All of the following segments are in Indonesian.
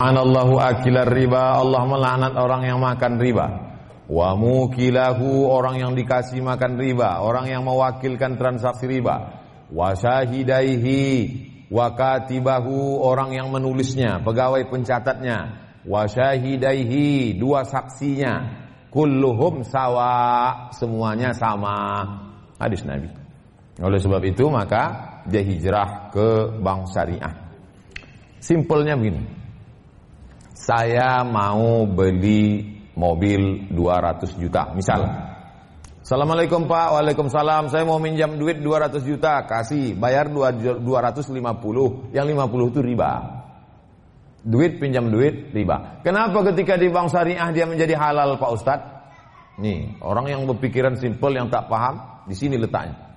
Anallahu akilar riba, Allah melaknat orang yang makan riba. Wa mukilahu orang yang dikasih makan riba, orang yang mewakilkan transaksi riba. Wa syahidaihi wa katibahu orang yang menulisnya, pegawai pencatatnya. Wa syahidaihi dua saksinya. Kulluhum sawa, semuanya sama. Hadis Nabi. Oleh sebab itu maka dia hijrah ke bank syariah. Simpelnya begini saya mau beli mobil 200 juta, misal. Assalamualaikum Pak, Waalaikumsalam. Saya mau minjam duit 200 juta, kasih, bayar 250. Yang 50 itu riba. Duit pinjam duit riba. Kenapa ketika di bank syariah dia menjadi halal Pak Ustadz? Nih, orang yang berpikiran simpel yang tak paham, di sini letaknya.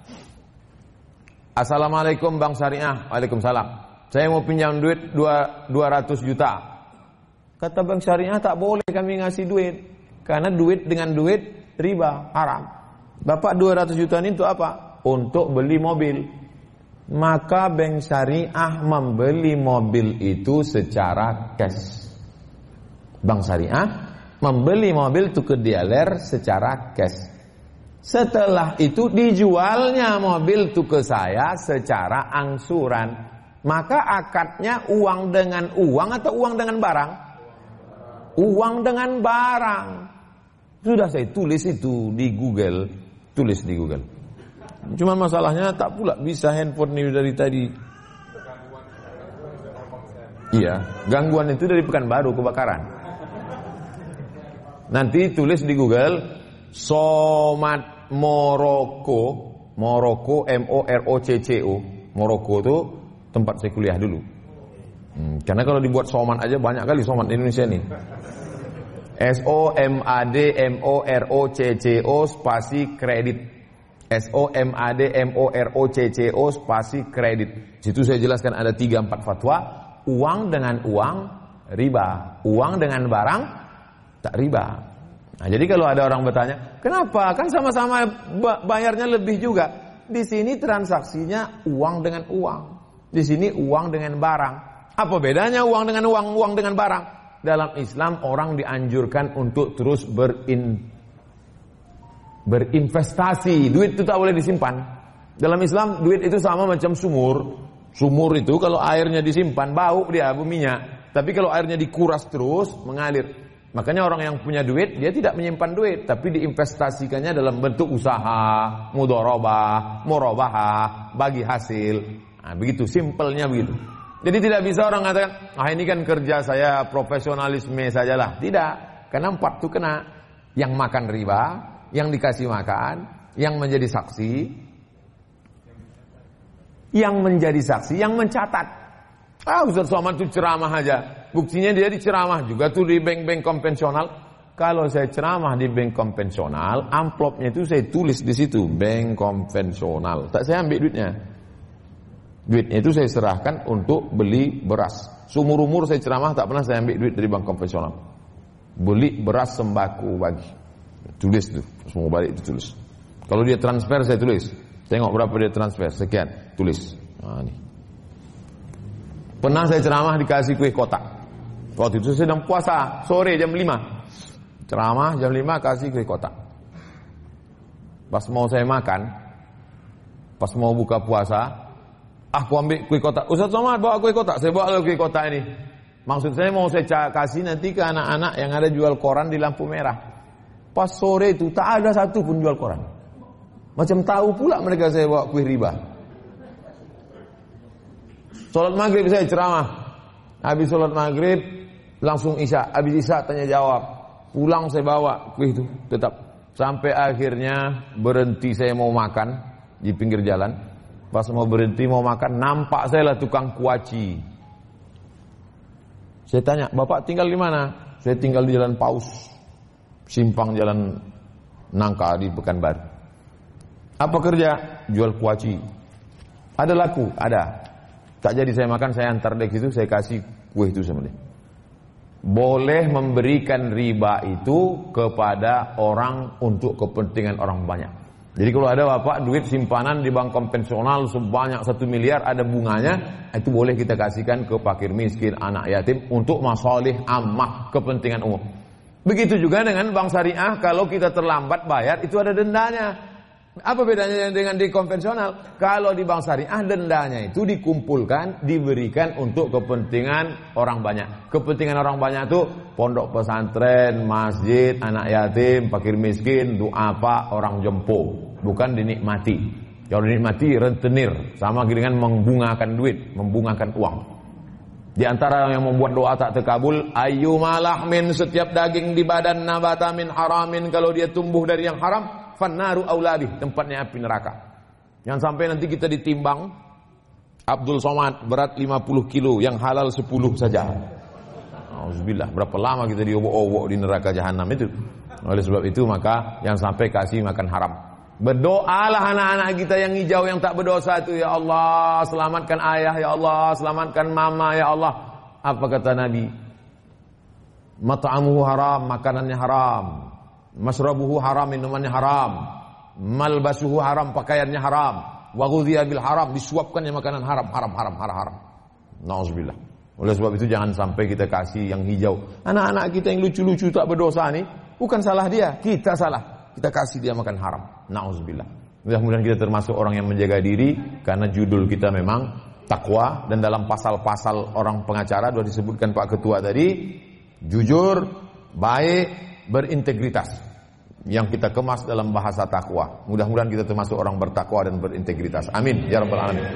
Assalamualaikum Bank Syariah. Waalaikumsalam. Saya mau pinjam duit 200 juta. Kata bank syariah tak boleh kami ngasih duit. Karena duit dengan duit riba, haram. Bapak 200 juta ini untuk apa? Untuk beli mobil. Maka bank syariah membeli mobil itu secara cash. Bank syariah membeli mobil itu ke dealer secara cash. Setelah itu dijualnya mobil itu ke saya secara angsuran. Maka akadnya uang dengan uang atau uang dengan barang? Uang dengan barang. Sudah saya tulis itu di Google, tulis di Google. Cuma masalahnya tak pula bisa handphone ini dari tadi. Iya, gangguan itu dari Pekanbaru kebakaran. Nanti tulis di Google Somat Moroko, Moroko M O R O C C O. Moroko itu tempat saya kuliah dulu. Hmm, karena kalau dibuat soman aja banyak kali soman Indonesia nih. S O M A D M O R O C C O spasi kredit. S O M A D M O R O C C O spasi kredit. Situ saya jelaskan ada tiga empat fatwa. Uang dengan uang riba, uang dengan barang tak riba. Nah, jadi kalau ada orang bertanya, kenapa? Kan sama-sama bayarnya lebih juga. Di sini transaksinya uang dengan uang. Di sini uang dengan barang. Apa bedanya uang dengan uang, uang dengan barang? Dalam Islam orang dianjurkan untuk terus berin, berinvestasi. Duit itu tak boleh disimpan. Dalam Islam duit itu sama macam sumur. Sumur itu kalau airnya disimpan bau dia minyak. Tapi kalau airnya dikuras terus mengalir. Makanya orang yang punya duit dia tidak menyimpan duit tapi diinvestasikannya dalam bentuk usaha, mudorobah, murabahah, bagi hasil. Nah, begitu simpelnya begitu. Jadi tidak bisa orang mengatakan, ah ini kan kerja saya profesionalisme sajalah. Tidak, karena empat itu kena. Yang makan riba, yang dikasih makan, yang menjadi saksi, yang menjadi saksi, yang mencatat. Ah Ustaz Somad itu ceramah aja. Buktinya dia diceramah juga tuh di bank-bank konvensional. Kalau saya ceramah di bank konvensional, amplopnya itu saya tulis di situ, bank konvensional. Tak saya ambil duitnya. Duitnya itu saya serahkan untuk beli beras. Sumur umur saya ceramah tak pernah saya ambil duit dari bank konvensional. Beli beras sembako bagi. Tulis tuh, semua balik itu tulis. Kalau dia transfer saya tulis. Tengok berapa dia transfer, sekian, tulis. Nah, ini. Pernah saya ceramah dikasih kue kotak. Waktu itu saya sedang puasa, sore jam 5. Ceramah jam 5 kasih kue kotak. Pas mau saya makan, pas mau buka puasa, aku ambil kue kotak. Ustaz Somad bawa kue kotak. Saya bawa kue kotak ini. Maksud saya mau saya kasih nanti ke anak-anak yang ada jual koran di lampu merah. Pas sore itu tak ada satu pun jual koran. Macam tahu pula mereka saya bawa kue riba. Salat maghrib saya ceramah. Habis salat maghrib langsung isya. Habis isya tanya jawab. Pulang saya bawa kue itu tetap. Sampai akhirnya berhenti saya mau makan di pinggir jalan. Pas mau berhenti mau makan, nampak saya lah tukang kuaci. Saya tanya, Bapak tinggal di mana? Saya tinggal di Jalan Paus. Simpang Jalan Nangka di Pekanbaru. Apa kerja? Jual kuaci. Ada laku? Ada. Tak jadi saya makan, saya antar dek itu, saya kasih kue itu sama dia. Boleh memberikan riba itu kepada orang untuk kepentingan orang banyak. Jadi kalau ada bapak duit simpanan di bank konvensional sebanyak satu miliar ada bunganya, itu boleh kita kasihkan ke fakir miskin, anak yatim untuk masalih ammah kepentingan umum. Begitu juga dengan bank syariah, kalau kita terlambat bayar itu ada dendanya. Apa bedanya dengan di konvensional? Kalau di bank syariah dendanya itu dikumpulkan, diberikan untuk kepentingan orang banyak. Kepentingan orang banyak itu pondok pesantren, masjid, anak yatim, fakir miskin, apa, orang jempo. Bukan dinikmati. Kalau dinikmati rentenir, sama dengan membungakan duit, membungakan uang. Di antara yang membuat doa tak terkabul, ayu min setiap daging di badan nabata min haramin kalau dia tumbuh dari yang haram, fannaru auladi tempatnya api neraka. Yang sampai nanti kita ditimbang Abdul Somad berat 50 kilo yang halal 10 saja. Alhamdulillah berapa lama kita diobok-obok di neraka jahanam itu. Oleh sebab itu maka yang sampai kasih makan haram. Berdoalah anak-anak kita yang hijau yang tak berdosa itu ya Allah selamatkan ayah ya Allah selamatkan mama ya Allah. Apa kata Nabi? Mat'amuhu haram, makanannya haram. Masrabuhu haram, minumannya haram. Malbasuhu haram, pakaiannya haram. Wa bil haram, disuapkannya makanan haram, haram, haram, haram, haram. Nauzubillah. Oleh sebab itu jangan sampai kita kasih yang hijau. Anak-anak kita yang lucu-lucu tak berdosa nih, bukan salah dia, kita salah. Kita kasih dia makan haram. Nauzubillah. Mudah-mudahan kita termasuk orang yang menjaga diri karena judul kita memang takwa dan dalam pasal-pasal orang pengacara sudah disebutkan Pak Ketua tadi jujur, baik, berintegritas yang kita kemas dalam bahasa takwa. Mudah-mudahan kita termasuk orang bertakwa dan berintegritas. Amin ya rabbal alamin.